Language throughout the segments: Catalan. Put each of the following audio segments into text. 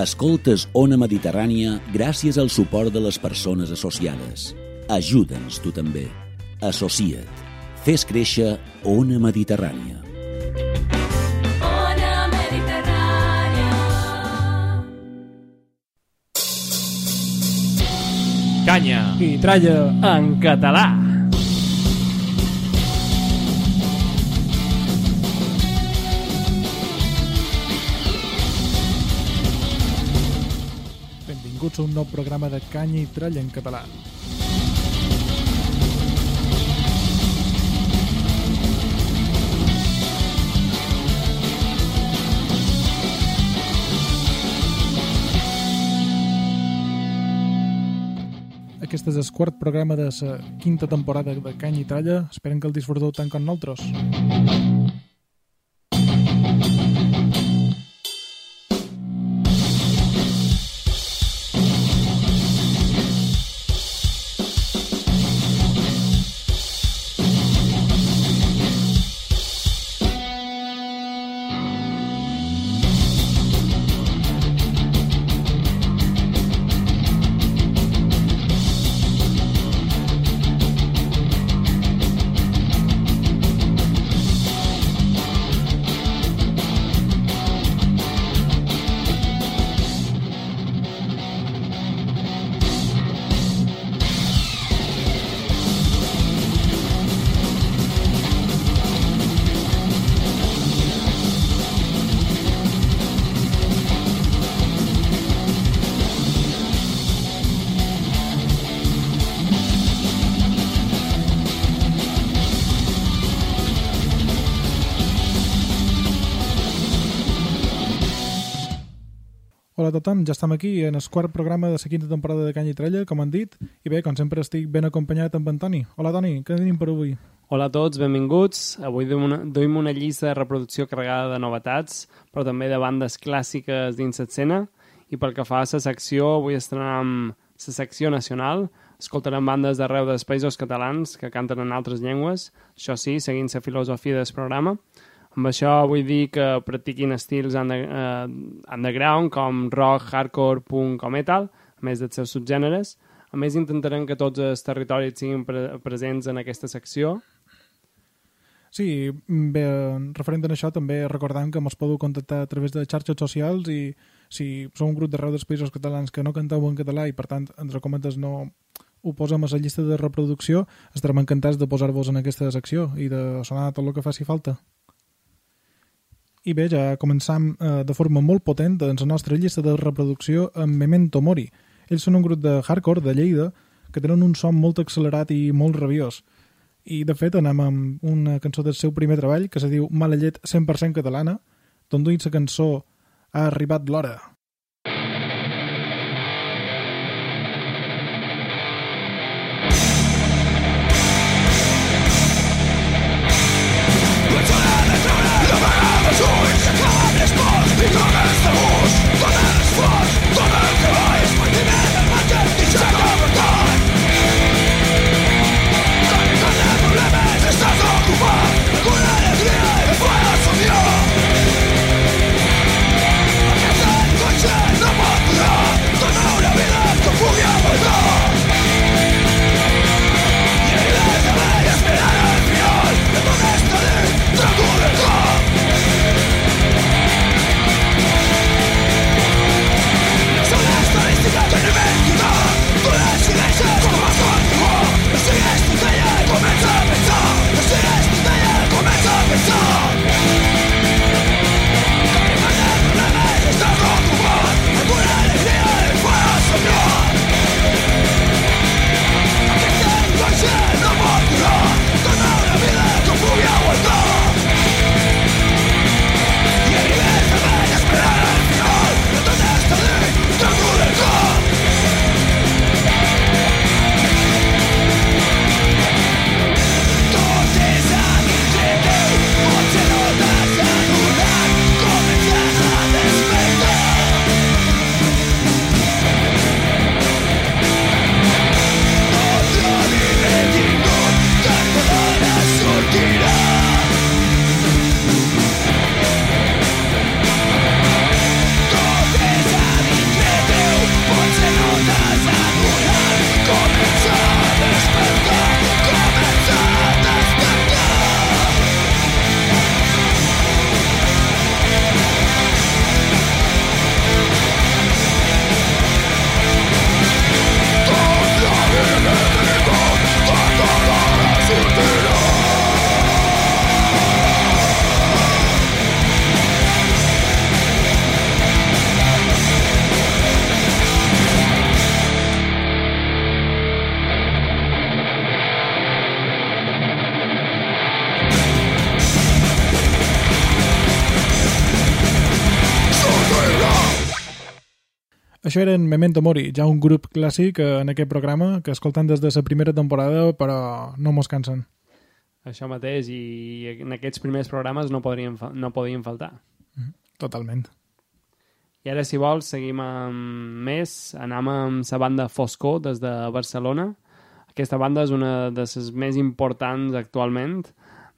Escoltes Ona Mediterrània gràcies al suport de les persones associades. Ajuda'ns tu també. Associa't. Fes créixer Ona Mediterrània. Ona Mediterrània. Canya I tralla en català. Benvinguts a un nou programa de Canya i Tralla en català. Aquest és el quart programa de la quinta temporada de Canya i Tralla. Esperen que el disfruteu tant com nosaltres. A tothom, ja estem aquí en el quart programa de la quinta temporada de Canya i Tralla, com han dit, i bé, com sempre estic ben acompanyat amb en Toni. Hola Toni, què tenim per avui? Hola a tots, benvinguts. Avui duim una, duim una llista de reproducció carregada de novetats, però també de bandes clàssiques dins l'escena. I pel que fa a la secció, avui estrenem la secció nacional. Escoltarem bandes d'arreu dels països catalans que canten en altres llengües, això sí, seguint la filosofia del programa. Amb això vull dir que practiquin estils under, eh, underground com rock, hardcore, punk o metal, a més dels seus subgèneres. A més, intentarem que tots els territoris siguin pre presents en aquesta secció. Sí, bé, referent a això, també recordant que mos podeu contactar a través de xarxes socials i si sou un grup d'arreu dels països catalans que no canteu en català i per tant, entre cometes, no ho posem a la llista de reproducció, estarem encantats de posar-vos en aquesta secció i de sonar tot el que faci falta. I bé, ja començam eh, de forma molt potent en la nostra llista de reproducció amb Memento Mori. Ells són un grup de hardcore de Lleida que tenen un son molt accelerat i molt rabiós. I, de fet, anem amb una cançó del seu primer treball que se diu Mala llet 100% catalana, d'on duim la cançó Ha arribat l'hora. Fuck, fuck Això eren Memento Mori, ja un grup clàssic eh, en aquest programa que escoltant des de la primera temporada però no mos cansen. Això mateix, i en aquests primers programes no podrien, no podien faltar. Totalment. I ara, si vols, seguim amb més. Anem amb la banda Foscó des de Barcelona. Aquesta banda és una de les més importants actualment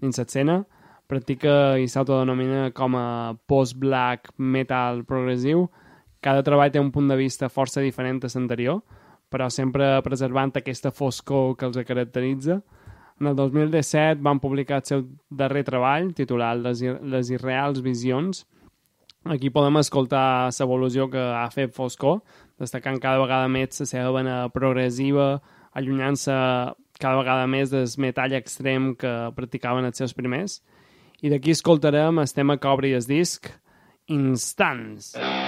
dins l'escena. Practica i s'autodenomina com a post-black metal progressiu. Cada treball té un punt de vista força diferent a l'anterior, però sempre preservant aquesta foscor que els caracteritza. En el 2017 van publicar el seu darrer treball, titulat Les, Les irreals visions, Aquí podem escoltar l'evolució que ha fet Foscor, destacant cada vegada més la seva vena progressiva, allunyant-se cada vegada més del metall extrem que practicaven els seus primers. I d'aquí escoltarem el tema que obri el disc, Instants. Instants.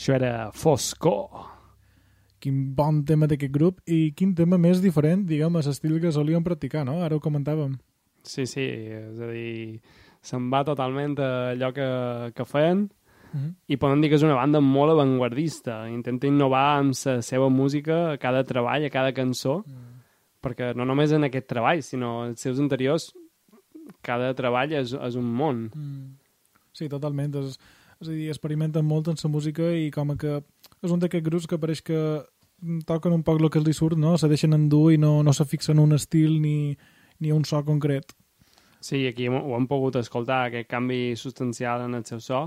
Això era Foscor. Quin bon tema d'aquest grup i quin tema més diferent, diguem, a l'estil que solíem practicar, no? Ara ho comentàvem. Sí, sí, és a dir, se'n va totalment a allò que, que feien Mm -hmm. i podem dir que és una banda molt avantguardista. Intenta innovar amb la seva música a cada treball, a cada cançó, Mm. perquè no només en aquest treball, sinó els seus anteriors, cada treball és, és un món. Mm. Sí, totalment. És, és a dir, experimenten molt en la música i com que és un d'aquests grups que pareix que toquen un poc el que els hi surt, no? Se deixen endur i no, no se fixen en un estil ni, ni un so concret. Sí, aquí ho hem pogut escoltar, aquest canvi substancial en el seu so,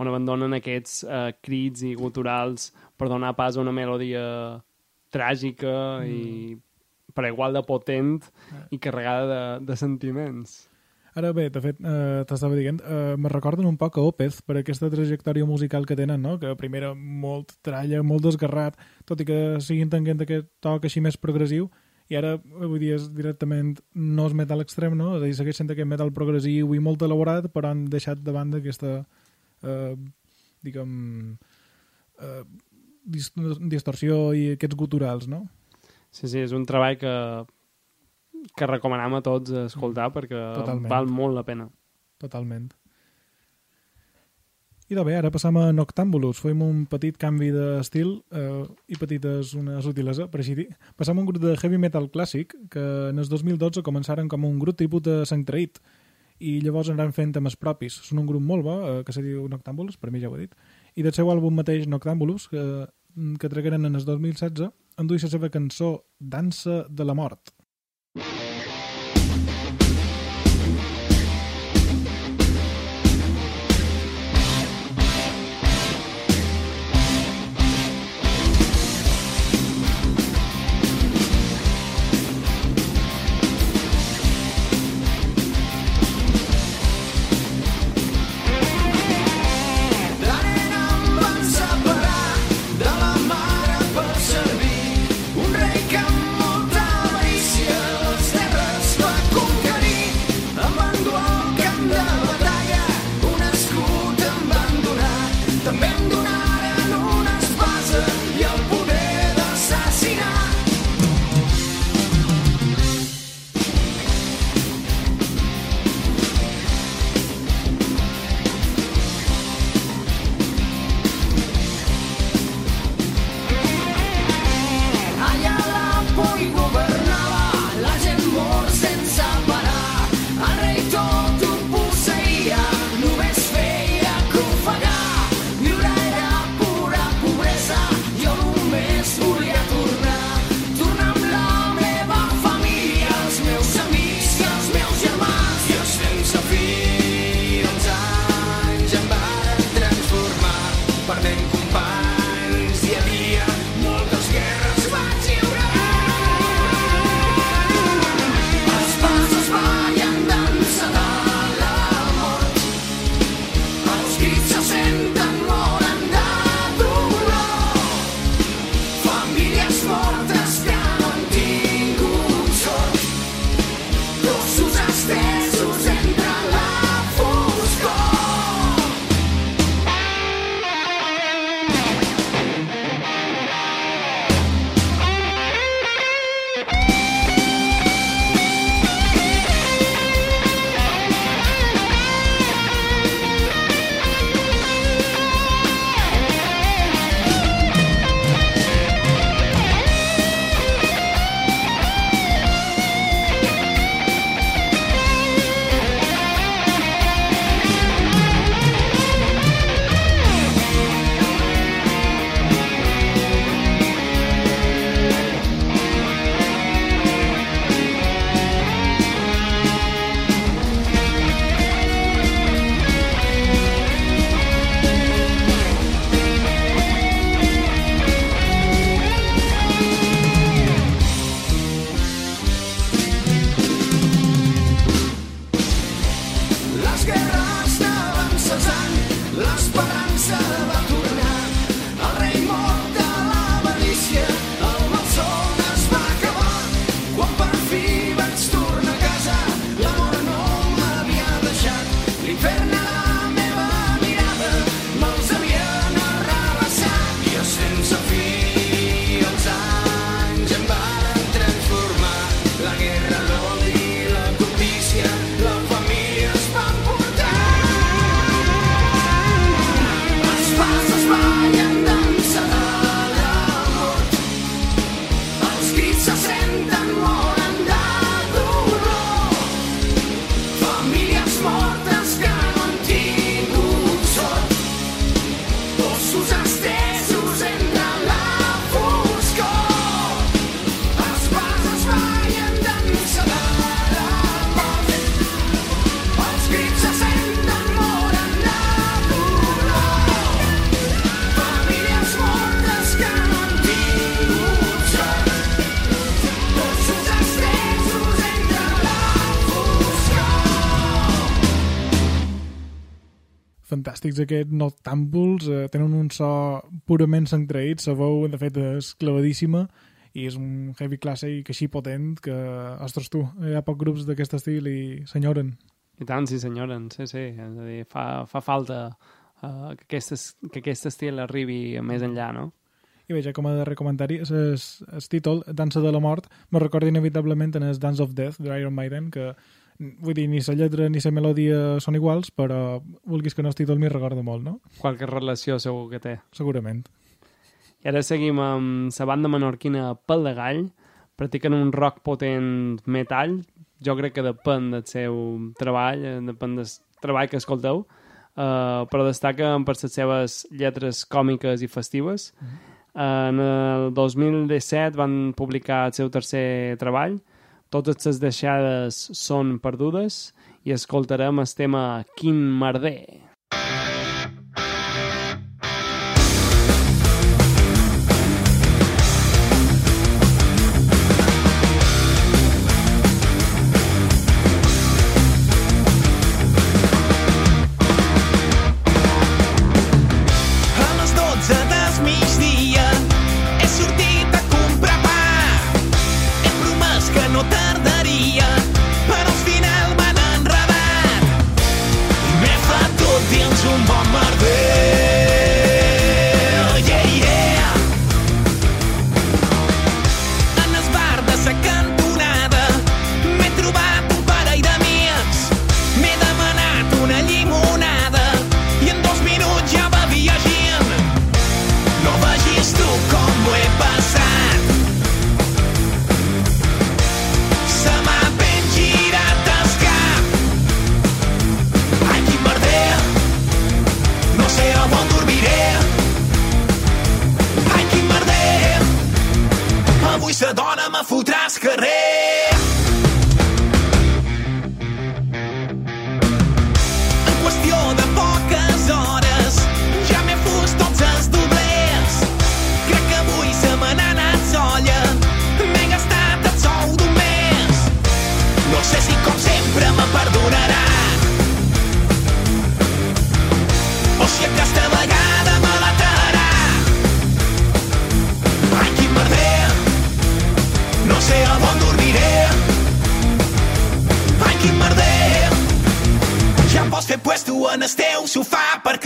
on abandonen aquests eh, crits i guturals per donar pas a una melodia tràgica mm. i per igual de potent i carregada de, de sentiments. Ara bé, de fet, eh, t'estava dient, eh, me recorden un poc a Opeth per aquesta trajectòria musical que tenen, no? que primer molt tralla, molt desgarrat, tot i que siguin tenint aquest toc així més progressiu, i ara, avui dia, és directament no és metal extrem, no? És a dir, segueix sent aquest metal progressiu i molt elaborat, però han deixat de banda aquesta, eh, diguem, eh, dis distorsió i aquests guturals, no? Sí, sí, és un treball que, que recomanem a tots escoltar perquè Totalment. val molt la pena. Totalment. I de bé, ara passam a Noctambulus. Fem un petit canvi d'estil eh, i petites una sutilesa, per així dir. Passam a un grup de heavy metal clàssic que en el 2012 començaren com un grup tipus de sang traït i llavors aniran fent temes propis. Són un grup molt bo, eh, que se diu Noctambulus, per mi ja ho he dit, i del seu àlbum mateix Noctambulus, que, que tragueren en el 2016, enduix la seva cançó Dansa de la mort. Fantàstics aquests noctàmbuls, eh, tenen un so purament centraït, la veu de fet és clavadíssima i és un heavy clàssic així potent que, ostres tu, hi ha pocs grups d'aquest estil i s'enyoren. I tant, sí senyoren, sí, sí. És a dir, fa, fa falta uh, que, aquest, es- que aquest estil arribi més enllà, no? I bé, ja com a darrer comentari, el títol, Dansa de la mort, me recorda inevitablement en el Dance of Death d'Iron Maiden, que vull dir, ni la lletra ni la melodia són iguals, però vulguis que no el títol m'hi recorda molt, no? Qualque relació segur que té. Segurament. I ara seguim amb la banda menorquina Pel de Gall. Practiquen un rock potent metall. Jo crec que depèn del seu treball, eh, depèn del treball que escolteu, uh, però destaquen per les seves lletres còmiques i festives. En el 2017 van publicar el seu tercer treball. Totes les deixades són perdudes i escoltarem el tema Quin merder. A dona me fotrà al carrer.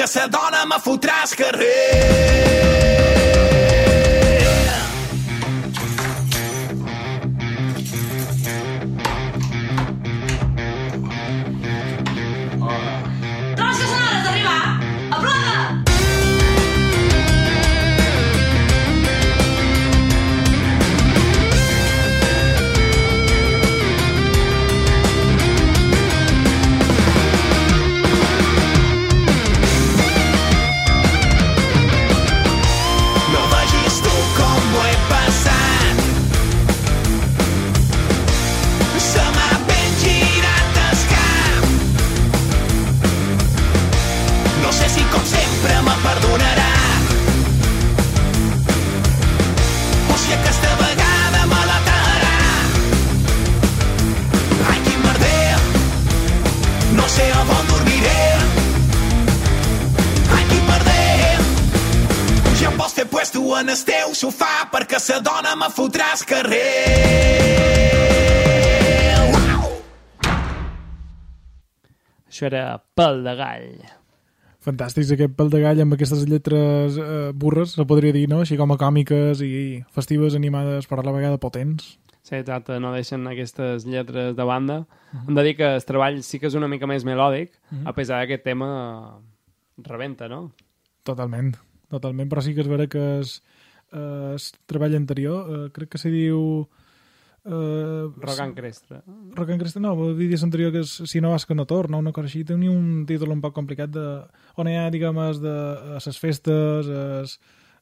Sa dona me fotrà al carrer. En el teu sofà perquè sa dona me fotrà al carrer. Uau! Això era Pel de Gall. Fantàstics aquest pel de gall amb aquestes lletres eh, burres, se podria dir, no? Així com a còmiques i festives animades per a la vegada potents. Sí, exacte, no deixen aquestes lletres de banda. Hem de dir que el treball sí que és una mica més melòdic, a pesar que aquest tema rebenta, no? Totalment, totalment, però sí que és vera que es, eh, es treball anterior, eh, crec que se diu... Eh, Rock and Crestra. Rock and Cresta, no, el vídeo anterior que és Si no vas que no torna, una cosa així, tenia un títol un poc complicat de, on hi ha, diguem, es de les festes, es,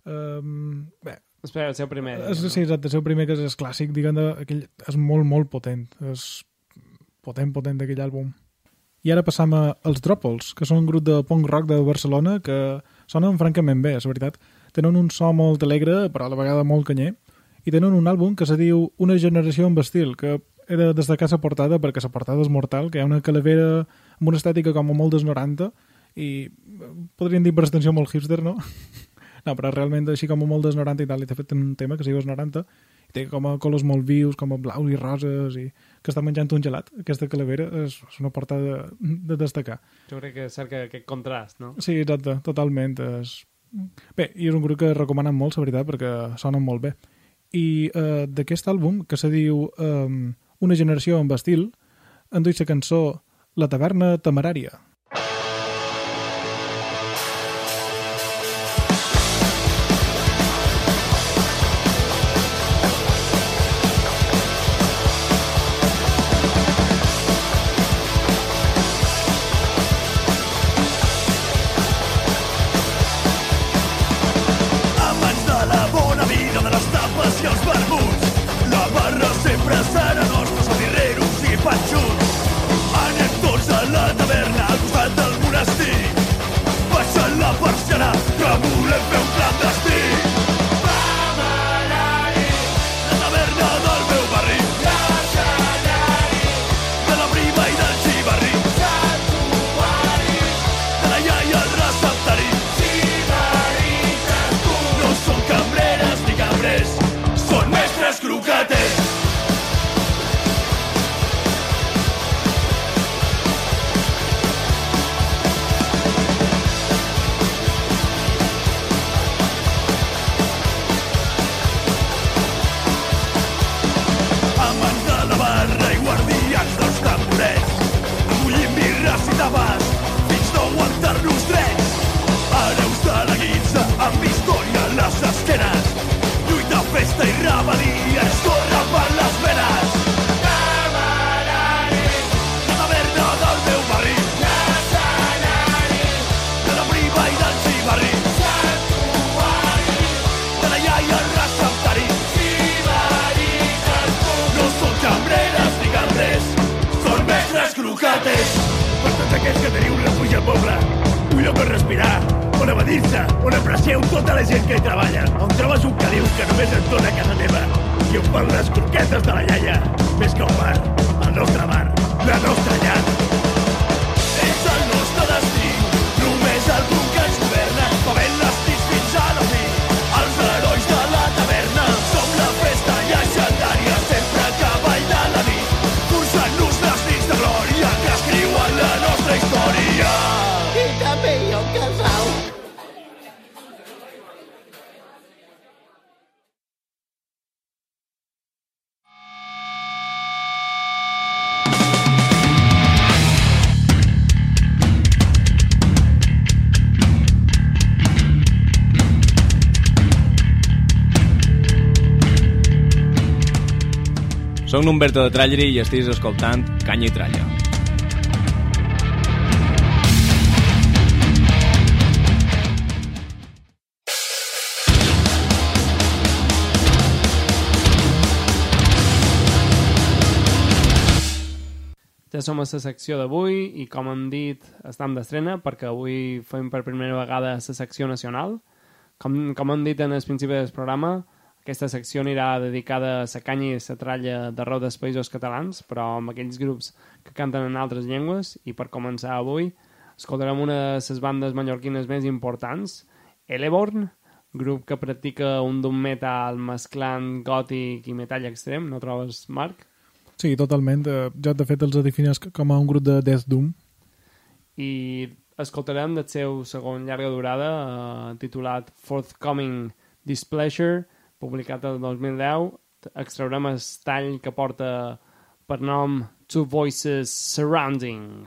um, bé, Espera, el seu primer. és, sí, exacte, el seu primer que és, és clàssic, diguem, de, aquell, és molt, molt potent, és potent, potent d'aquell àlbum. I ara passam a Els Dropols, que són un grup de punk rock de Barcelona que sonen francament bé, és veritat. Tenen un so molt alegre, però a la vegada molt canyer, i tenen un àlbum que se diu Una generació amb estil, que he de destacar la portada perquè la portada és mortal, que hi ha una calavera amb una estètica com a molt dels 90, i eh, podríem dir per extensió molt hipster, no? No, però realment així com a molt dels 90 i tal, i de fet un tema que es diu els 90, i té com a colors molt vius, com a blaus i roses, i que està menjant un gelat. Aquesta calavera és, és una porta de, de destacar. Jo crec que cerca aquest contrast, no? Sí, exacte, totalment. És... Bé, i és un grup que recomanen molt, la veritat, perquè sonen molt bé. I eh, d'aquest àlbum, que se diu eh, Una generació amb estil, en duig la cançó La taverna temerària. Soc Humberto de Tralleri i estiguis escoltant Canya i Tralla. Ja som a la secció d'avui i, com hem dit, estem d'estrena perquè avui fem per primera vegada la secció nacional. Com, com hem dit en el principi del programa, aquesta secció anirà dedicada a la canya i a la tralla d'arreu dels països catalans, però amb aquells grups que canten en altres llengües. I per començar avui, escoltarem una de les bandes mallorquines més importants, Eleborn, grup que practica un doom metal mesclant gòtic i metall extrem, no trobes, Marc? Sí, totalment. Eh, Jo, de fet, els defineix com a un grup de Death Doom. i escoltarem del seu segon llarga durada eh, titulat Forthcoming Displeasure publicat el 2010 extraurem el tall que porta per nom Two Voices Surrounding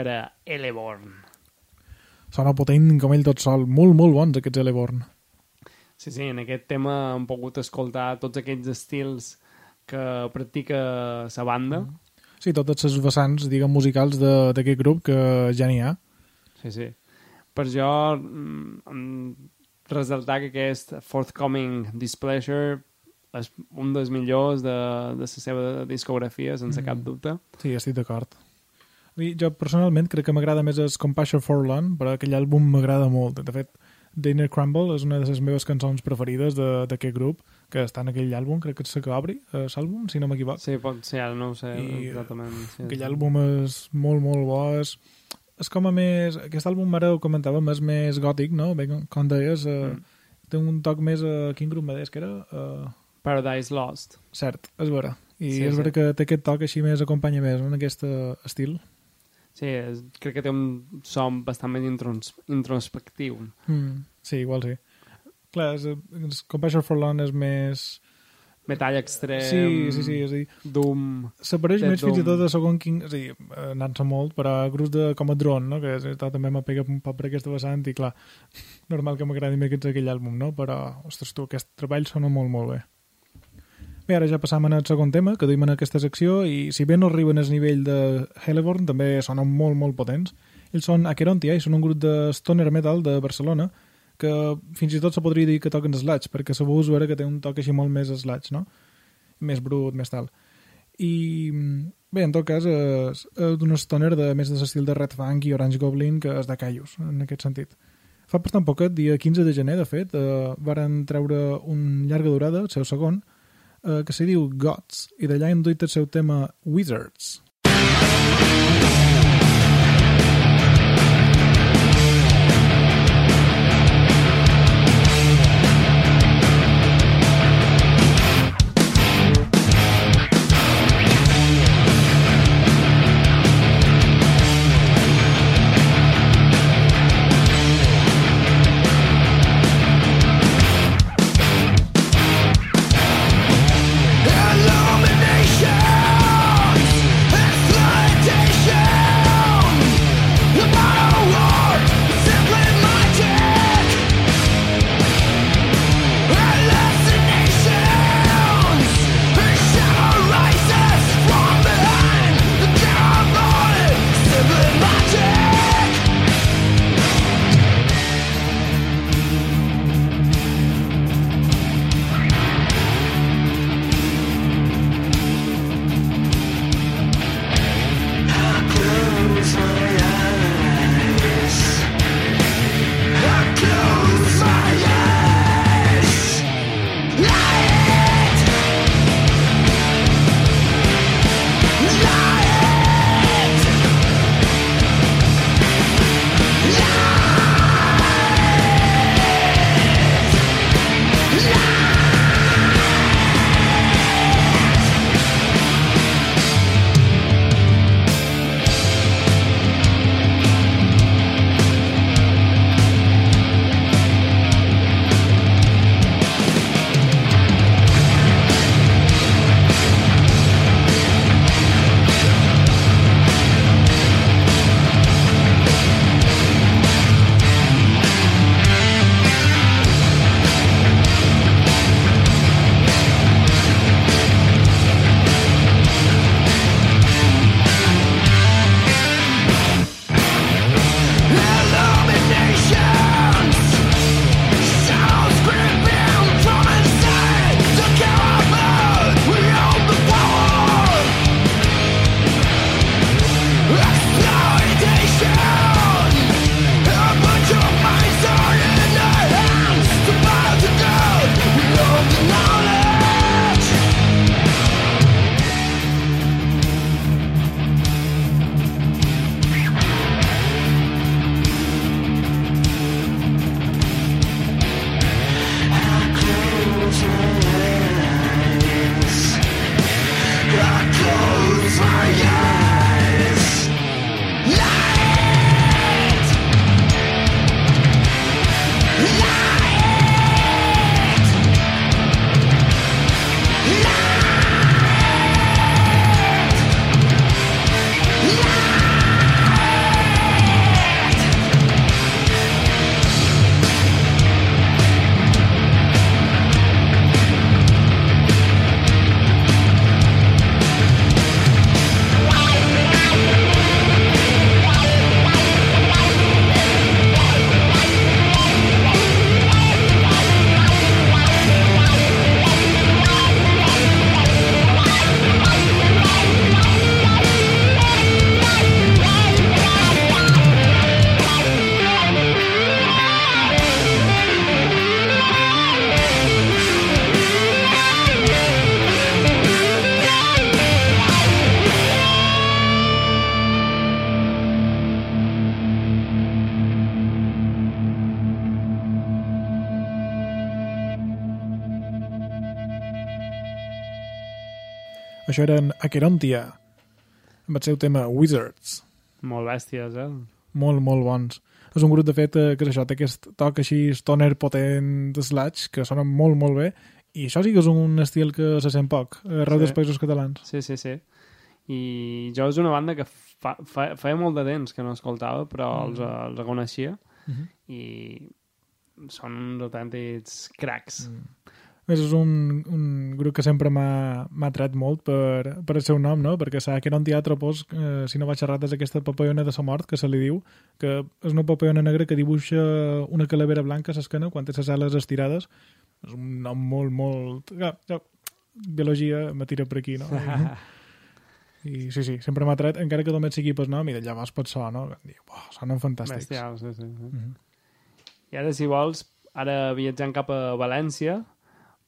era Eleborn. Sona potent com ell tot sol. Molt, molt bons, aquests Eleborn. Sí, sí, en aquest tema hem pogut escoltar tots aquests estils que practica la banda. Sí, totes les vessants, diguem, musicals de- d'aquest grup que ja n'hi ha. Sí, sí. Per jo, mm, resaltar que aquest Forthcoming Displeasure és un dels millors de, de la seva discografia, sense cap dubte. Sí, estic d'acord. I Jo personalment crec que m'agrada més el Compassion for Land, però aquell àlbum m'agrada molt. De fet, Dinner Crumble és una de les meves cançons preferides de- d'aquest grup, que està en aquell àlbum, crec que és el que obri, eh, l'àlbum, si no m'equivoc. Sí, pot ser, ara no ho sé I, exactament. Sí, Aquell sí. àlbum és molt, molt bo. És, és com a més... Aquest àlbum, ara ho comentàvem, és més gòtic, no? Bé, com- deies, eh, Mm. té un toc més... Eh, quin grup me deies que era? Eh, Paradise Lost. cert, és vera. I Sí, sí, és sí. vera que té aquest toc així més acompanya més en aquest eh, estil. Sí, és, crec que té un son bastant més intros, introspectiu. Mm, sí, igual sí. Clar, és, és, Compassion for Land és més... Metall extrem, Sí, sí, sí, és a dir, Doom... s'apareix més fins i tot Doom. a segon quin... És a dir, eh, anant-se molt, però a grups de, com a drone, no? que és, tot també m'apega un poc per aquesta vessant i clar, normal que m'agradi més aquest aquell àlbum, no? però, ostres, tu, aquest treball sona molt, molt bé. Bé, ara ja passam al segon tema, que duim en aquesta secció, i si bé no arriben al nivell de Heleborn, també sonen molt, molt potents. Ells són Aquerontia i són un grup de stoner metal de Barcelona, que fins i tot se podria dir que toquen sludge, perquè se veu veure que té un toc així molt més sludge, no? Més brut, més tal. I bé, en tot cas, és, és d'un stoner de més de l'estil de Red Funk i Orange Goblin, que és de Caius, en aquest sentit. Fa bastant poquet, dia 15 de gener, de fet, eh, varen treure un llarga durada, el seu segon, eh, que se diu Gods, i d'allà hem duit el seu tema Wizards. Això eren Aquerontia, amb el seu tema Wizards. Molt bèsties, eh? Molt, molt bons. És un grup, de fet, eh, que és això, té aquest toc així stoner potent de sludge, que sona molt, molt bé, i això sí que és un estil que se sent poc, eh, arreu Sí. dels països catalans. Sí, sí, sí. I jo és una banda que fa, fa, feia molt de temps que no escoltava, però els, eh, els reconeixia Mhm. i són uns autèntics cracs. Mm. Més, és un, un grup que sempre m'ha atret molt per, per el seu nom, no? perquè s'ha que era un teatre, pues, eh, si no vaig errat, és aquesta papallona de la mort, que se li diu, que és una papallona negra que dibuixa una calavera blanca a l'esquena quan té les ales estirades. És un nom molt, molt... Ja, ja, biologia me tira per aquí, no? I sí, sí, sempre m'ha atret, encara que només sigui pel nom, i de llavors pot so, no? Diu, oh, sonen fantàstics. Bestial, sí, sí. sí. Mhm. I ara, si vols, ara viatjant cap a València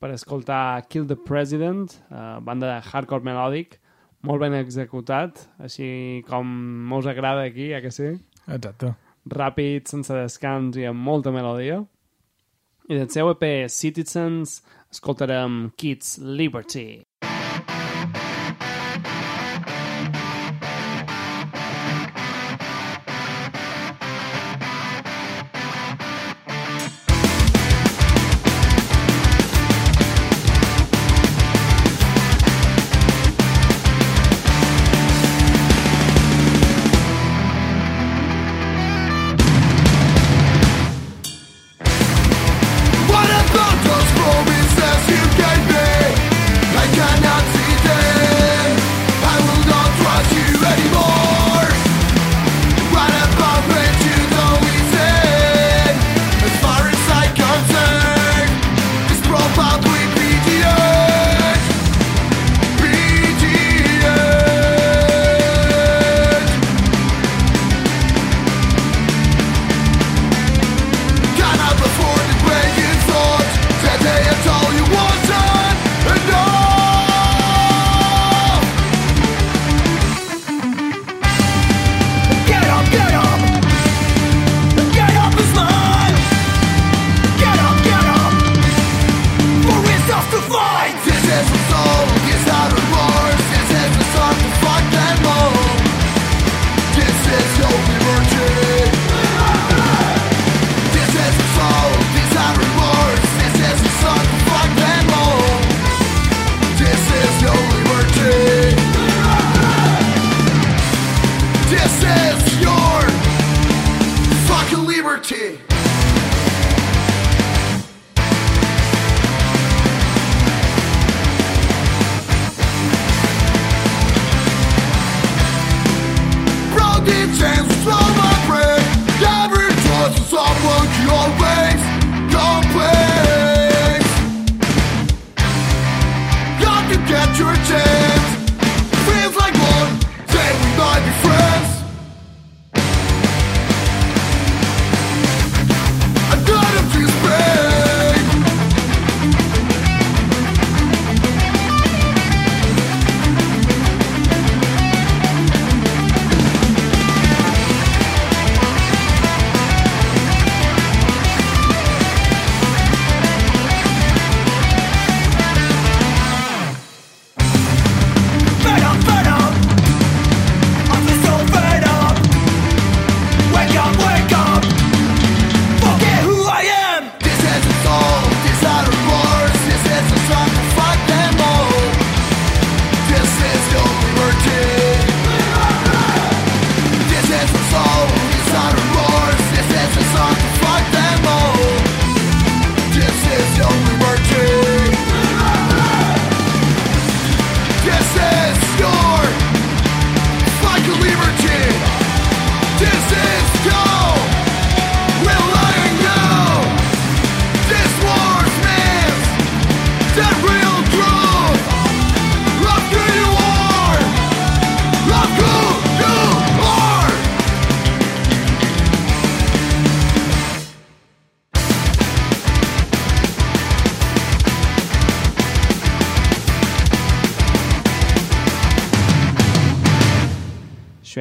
per escoltar Kill the President, eh, banda de hardcore melòdic, molt ben executat, així com mos agrada aquí, ja que sí. Exacte. Ràpid, sense descans i amb molta melodia. I del seu EP Citizens escoltarem Kids Liberty.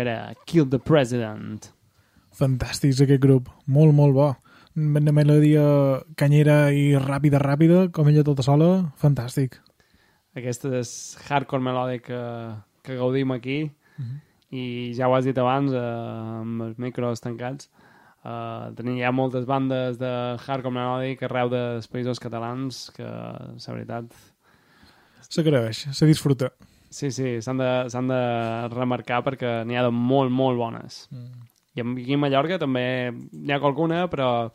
Era Kill the President. Fantàstics, aquest grup. Molt, molt bo. Una melodia canyera i ràpida, ràpida, com ella tota sola. Fantàstic. aquest és hardcore melòdic que, que gaudim aquí i ja ho has dit abans eh, amb els micros tancats eh, tenim ja moltes bandes de hardcore melòdic arreu dels països catalans que la veritat S'agraeix, se disfruta. Sí, sí, s'han de, de remarcar perquè n'hi ha de molt, molt bones Mm. i aquí a Mallorca també n'hi ha qualcuna però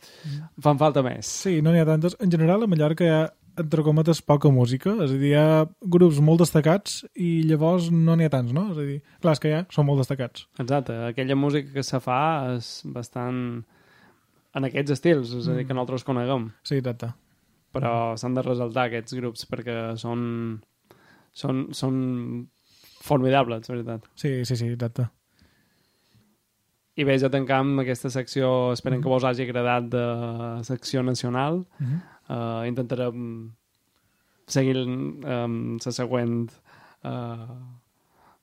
fan falta més Sí, no n'hi ha tantes. En general, a Mallorca hi ha, entre cometes, poca música. És a dir, hi ha grups molt destacats i llavors no n'hi ha tants, no? És a dir, clar, és que hi ha, són molt destacats. Exacte, aquella música que se fa és bastant en aquests estils, és a dir, que nosaltres coneguem. Sí, exacte. Però s'han de resaltar aquests grups perquè són, són, són formidables, la veritat. Sí, sí, sí, exacte. I bé, ja tancam aquesta secció, esperem que vos hagi agradat de secció nacional. Mhm. Uh, intentarem seguir um, la següent... Uh,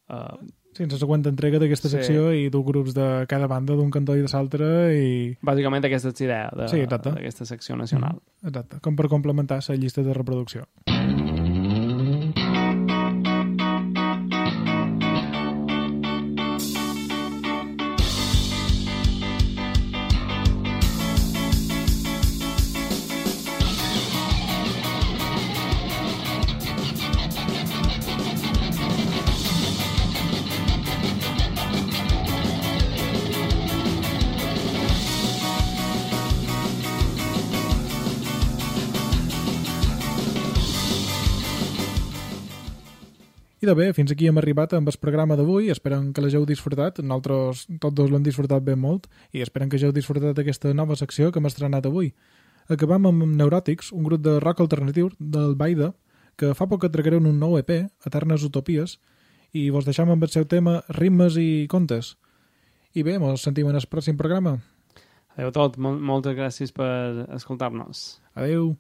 uh, Sí, la següent entrega d'aquesta Sí. secció i du grups de cada banda, d'un cantó i de l'altre i... bàsicament aquesta és la idea de- Sí, exacte. d'aquesta secció nacional. Exacte, com per complementar la llista de reproducció. I bé, fins aquí hem arribat amb el programa d'avui. Esperem que l'hageu disfrutat. Nosaltres tots dos l'hem disfrutat ben molt i esperem que hageu disfrutat d'aquesta nova secció que hem estrenat avui. Acabam amb Neuròtics, un grup de rock alternatiu del Baida, que fa poc que tragueren un nou EP, Eternes Utopies, i vos deixam amb el seu tema Ritmes i Contes. I bé, mos sentim en el pròxim programa. Adéu a tot, Mol moltes gràcies per escoltar-nos. Adeu.